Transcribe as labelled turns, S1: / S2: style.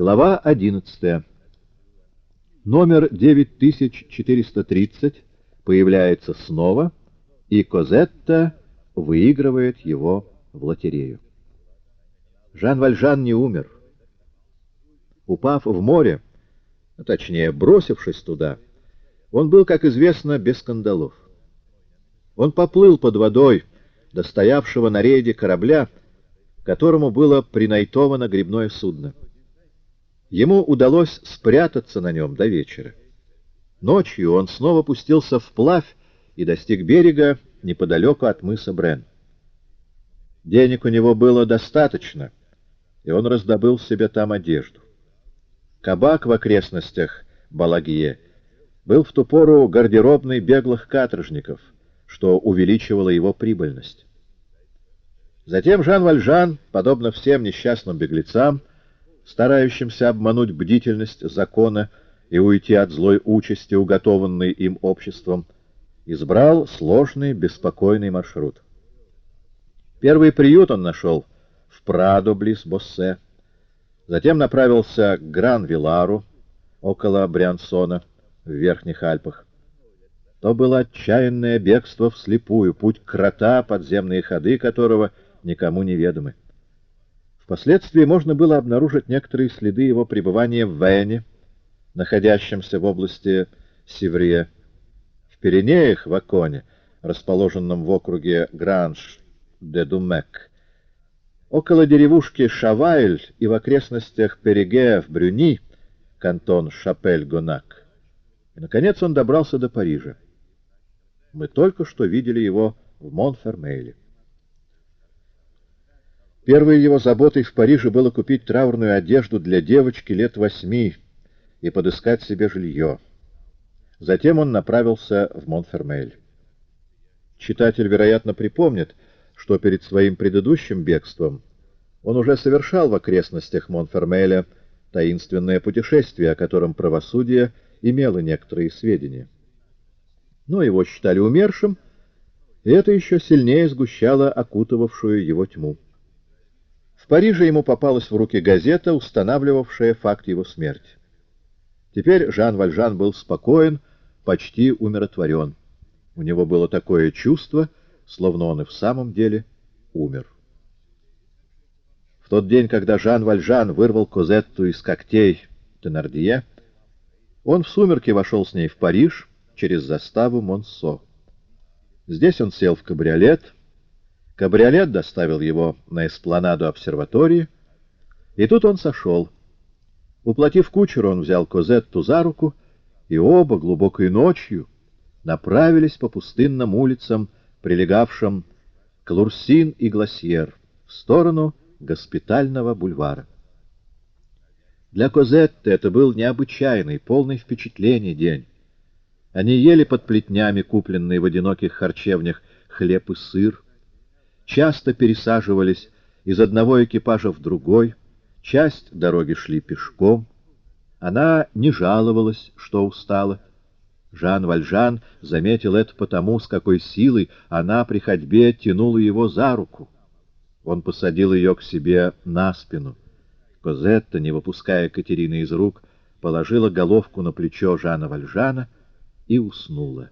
S1: Глава 11. Номер 9430 появляется снова, и Козетта выигрывает его в лотерею. Жан Вальжан не умер. Упав в море, а точнее бросившись туда, он был, как известно, без скандалов. Он поплыл под водой до стоявшего на рейде корабля, которому было принайтовано грибное судно. Ему удалось спрятаться на нем до вечера. Ночью он снова пустился вплавь и достиг берега неподалеку от мыса Брен. Денег у него было достаточно, и он раздобыл себе там одежду. Кабак в окрестностях Балагье был в ту пору гардеробной беглых каторжников, что увеличивало его прибыльность. Затем Жан Вальжан, подобно всем несчастным беглецам, старающимся обмануть бдительность закона и уйти от злой участи, уготованной им обществом, избрал сложный, беспокойный маршрут. Первый приют он нашел в Прадо, близ Боссе, затем направился к Гран-Вилару, около Бриансона, в Верхних Альпах. То было отчаянное бегство вслепую, путь крота, подземные ходы которого никому не ведомы. Впоследствии можно было обнаружить некоторые следы его пребывания в Вене, находящемся в области Севрие. В Пиренеях, в Аконе, расположенном в округе Гранж-де-Думек, около деревушки Шавайль и в окрестностях Переге в Брюни, кантон Шапель-Гонак. И, наконец, он добрался до Парижа. Мы только что видели его в Монфермейле. Первой его заботой в Париже было купить траурную одежду для девочки лет восьми и подыскать себе жилье. Затем он направился в Монфермель. Читатель, вероятно, припомнит, что перед своим предыдущим бегством он уже совершал в окрестностях Монфермеля таинственное путешествие, о котором правосудие имело некоторые сведения. Но его считали умершим, и это еще сильнее сгущало окутывавшую его тьму. В Париже ему попалась в руки газета, устанавливавшая факт его смерти. Теперь Жан Вальжан был спокоен, почти умиротворен. У него было такое чувство, словно он и в самом деле умер. В тот день, когда Жан Вальжан вырвал Козетту из когтей Тенардье, он в сумерки вошел с ней в Париж через заставу Монсо. Здесь он сел в кабриолет, Кабриолет доставил его на эспланаду обсерватории, и тут он сошел. Уплатив кучеру, он взял Козетту за руку, и оба глубокой ночью направились по пустынным улицам, прилегавшим к Лурсин и Гласьер, в сторону госпитального бульвара. Для Козетты это был необычайный, полный впечатлений день. Они ели под плетнями, купленные в одиноких харчевнях, хлеб и сыр, часто пересаживались из одного экипажа в другой, часть дороги шли пешком. Она не жаловалась, что устала. Жан Вальжан заметил это потому, с какой силой она при ходьбе тянула его за руку. Он посадил ее к себе на спину. Козетта, не выпуская Катерины из рук, положила головку на плечо Жана Вальжана и уснула.